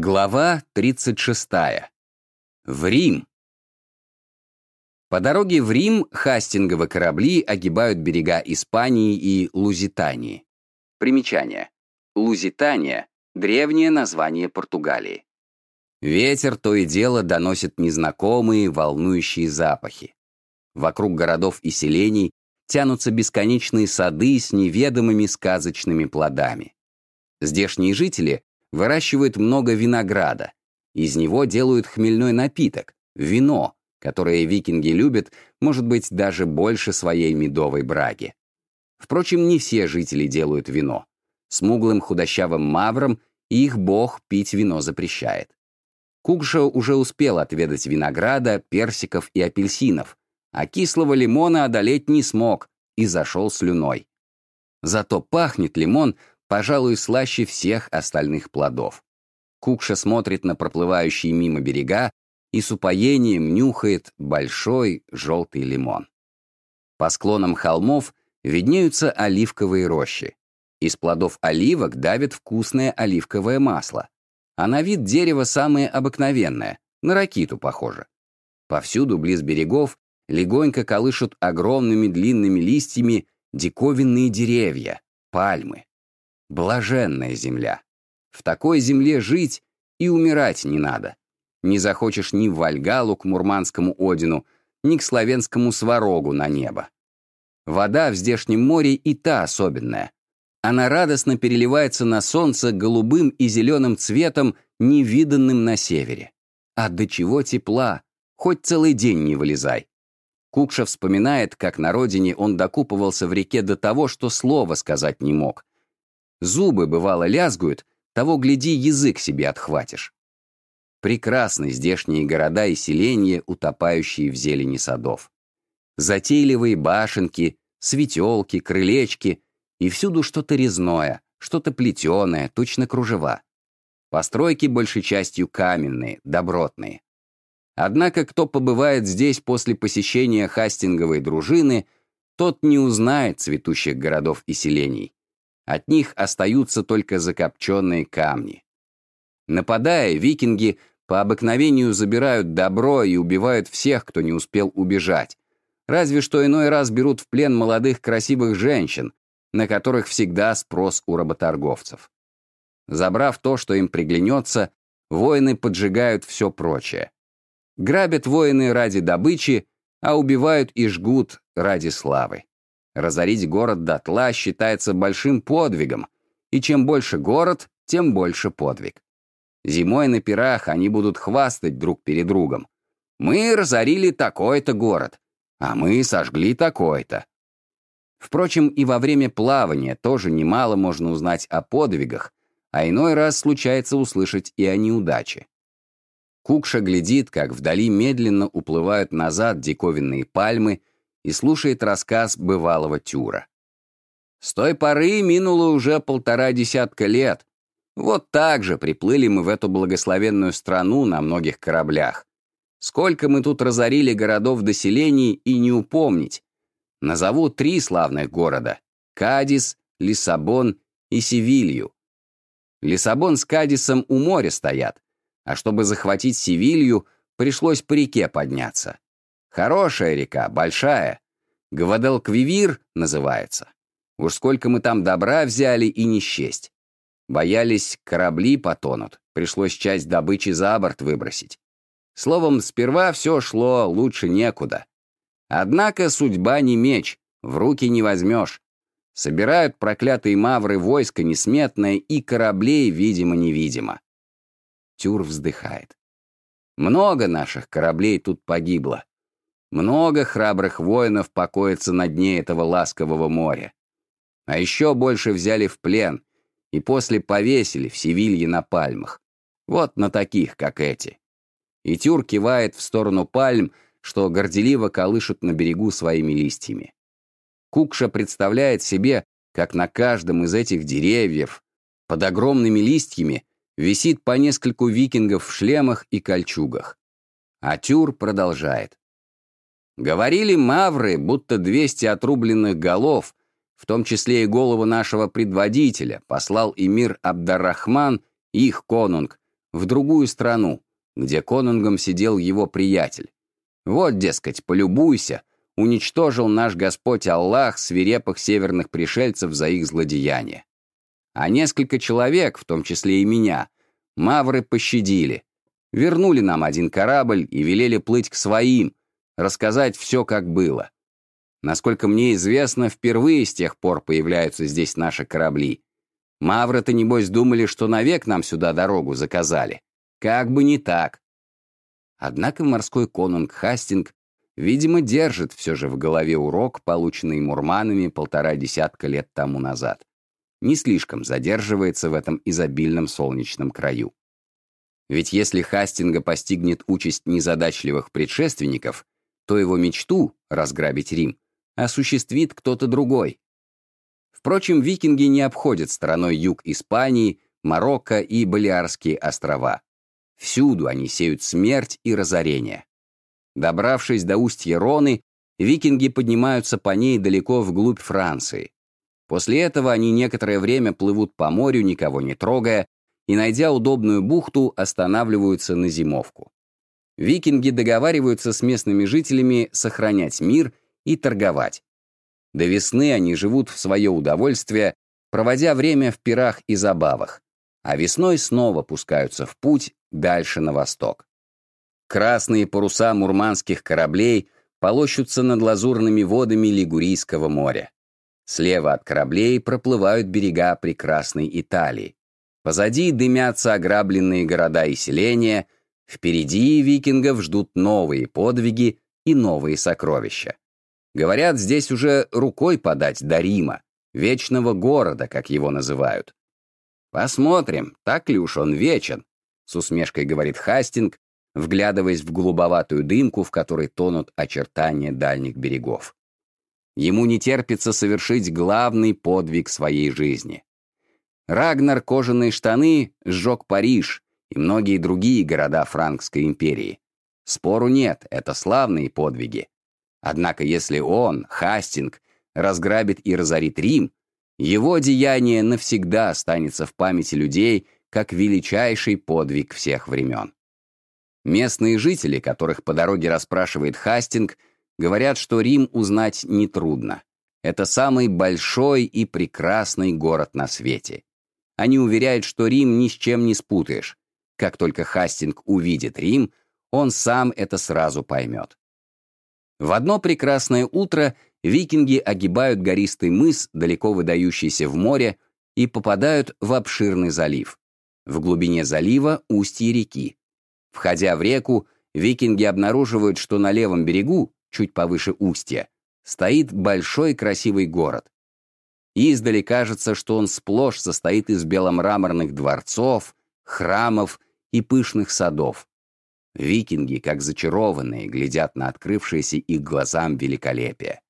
Глава 36. В Рим. По дороге в Рим хастинговы корабли огибают берега Испании и Лузитании. Примечание. Лузитания — древнее название Португалии. Ветер то и дело доносит незнакомые, волнующие запахи. Вокруг городов и селений тянутся бесконечные сады с неведомыми сказочными плодами. Здешние жители выращивают много винограда. Из него делают хмельной напиток, вино, которое викинги любят, может быть, даже больше своей медовой браги. Впрочем, не все жители делают вино. Смуглым худощавым маврам их бог пить вино запрещает. Кукша уже успел отведать винограда, персиков и апельсинов, а кислого лимона одолеть не смог и зашел слюной. Зато пахнет лимон пожалуй, слаще всех остальных плодов. Кукша смотрит на проплывающие мимо берега и с упоением нюхает большой желтый лимон. По склонам холмов виднеются оливковые рощи. Из плодов оливок давит вкусное оливковое масло. А на вид дерево самое обыкновенное, на ракиту похоже. Повсюду, близ берегов, легонько колышут огромными длинными листьями диковинные деревья, пальмы. Блаженная земля. В такой земле жить и умирать не надо. Не захочешь ни в Вальгалу к Мурманскому Одину, ни к славянскому Сварогу на небо. Вода в здешнем море и та особенная. Она радостно переливается на солнце голубым и зеленым цветом, невиданным на севере. А до чего тепла, хоть целый день не вылезай. Кукша вспоминает, как на родине он докупывался в реке до того, что слова сказать не мог, Зубы, бывало, лязгают, того, гляди, язык себе отхватишь. Прекрасны здешние города и селения, утопающие в зелени садов. Затейливые башенки, светелки, крылечки, и всюду что-то резное, что-то плетеное, точно кружева. Постройки большей частью каменные, добротные. Однако, кто побывает здесь после посещения хастинговой дружины, тот не узнает цветущих городов и селений. От них остаются только закопченные камни. Нападая, викинги по обыкновению забирают добро и убивают всех, кто не успел убежать. Разве что иной раз берут в плен молодых красивых женщин, на которых всегда спрос у работорговцев. Забрав то, что им приглянется, воины поджигают все прочее. Грабят воины ради добычи, а убивают и жгут ради славы. Разорить город дотла считается большим подвигом, и чем больше город, тем больше подвиг. Зимой на пирах они будут хвастать друг перед другом. Мы разорили такой-то город, а мы сожгли такой-то. Впрочем, и во время плавания тоже немало можно узнать о подвигах, а иной раз случается услышать и о неудаче. Кукша глядит, как вдали медленно уплывают назад диковинные пальмы и слушает рассказ бывалого Тюра. С той поры минуло уже полтора десятка лет. Вот так же приплыли мы в эту благословенную страну на многих кораблях. Сколько мы тут разорили городов доселений и не упомнить. Назову три славных города — Кадис, Лиссабон и Севилью. Лиссабон с Кадисом у моря стоят, а чтобы захватить Севилью, пришлось по реке подняться. Хорошая река, большая. Гвадалквивир называется. Уж сколько мы там добра взяли и не счесть. Боялись, корабли потонут. Пришлось часть добычи за борт выбросить. Словом, сперва все шло лучше некуда. Однако судьба не меч, в руки не возьмешь. Собирают проклятые мавры войско несметное и кораблей, видимо-невидимо. Тюр вздыхает. Много наших кораблей тут погибло. Много храбрых воинов покоится на дне этого ласкового моря. А еще больше взяли в плен и после повесили в Севилье на пальмах. Вот на таких, как эти. И Тюр кивает в сторону пальм, что горделиво колышут на берегу своими листьями. Кукша представляет себе, как на каждом из этих деревьев под огромными листьями висит по нескольку викингов в шлемах и кольчугах. А Тюр продолжает. Говорили мавры, будто 200 отрубленных голов, в том числе и голову нашего предводителя, послал эмир Абдаррахман, их конунг, в другую страну, где конунгом сидел его приятель. Вот, дескать, полюбуйся, уничтожил наш Господь Аллах свирепых северных пришельцев за их злодеяние. А несколько человек, в том числе и меня, мавры пощадили, вернули нам один корабль и велели плыть к своим, рассказать все, как было. Насколько мне известно, впервые с тех пор появляются здесь наши корабли. Мавры-то, небось, думали, что навек нам сюда дорогу заказали. Как бы не так. Однако морской конунг Хастинг, видимо, держит все же в голове урок, полученный мурманами полтора десятка лет тому назад. Не слишком задерживается в этом изобильном солнечном краю. Ведь если Хастинга постигнет участь незадачливых предшественников, то его мечту, разграбить Рим, осуществит кто-то другой. Впрочем, викинги не обходят стороной юг Испании, Марокко и Балиарские острова. Всюду они сеют смерть и разорение. Добравшись до устья Роны, викинги поднимаются по ней далеко вглубь Франции. После этого они некоторое время плывут по морю, никого не трогая, и, найдя удобную бухту, останавливаются на зимовку. Викинги договариваются с местными жителями сохранять мир и торговать. До весны они живут в свое удовольствие, проводя время в пирах и забавах, а весной снова пускаются в путь дальше на восток. Красные паруса мурманских кораблей полощутся над лазурными водами Лигурийского моря. Слева от кораблей проплывают берега прекрасной Италии. Позади дымятся ограбленные города и селения, впереди викингов ждут новые подвиги и новые сокровища. Говорят, здесь уже рукой подать до Рима, вечного города, как его называют. Посмотрим, так ли уж он вечен, с усмешкой говорит Хастинг, вглядываясь в голубоватую дымку, в которой тонут очертания дальних берегов. Ему не терпится совершить главный подвиг своей жизни. Рагнар кожаные штаны сжег Париж и многие другие города Франкской империи. Спору нет, это славные подвиги. Однако если он, Хастинг, разграбит и разорит Рим, его деяние навсегда останется в памяти людей как величайший подвиг всех времен. Местные жители, которых по дороге расспрашивает Хастинг, говорят, что Рим узнать нетрудно. Это самый большой и прекрасный город на свете. Они уверяют, что Рим ни с чем не спутаешь. Как только Хастинг увидит Рим, он сам это сразу поймет. В одно прекрасное утро викинги огибают гористый мыс, далеко выдающийся в море, и попадают в обширный залив. В глубине залива устье реки. Входя в реку, викинги обнаруживают, что на левом берегу, чуть повыше устья, стоит большой красивый город. Издали кажется, что он сплошь состоит из беломраморных дворцов, храмов и пышных садов. Викинги, как зачарованные, глядят на открывшееся их глазам великолепие.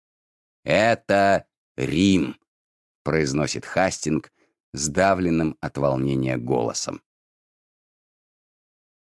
«Это Рим», — произносит Хастинг, сдавленным от волнения голосом.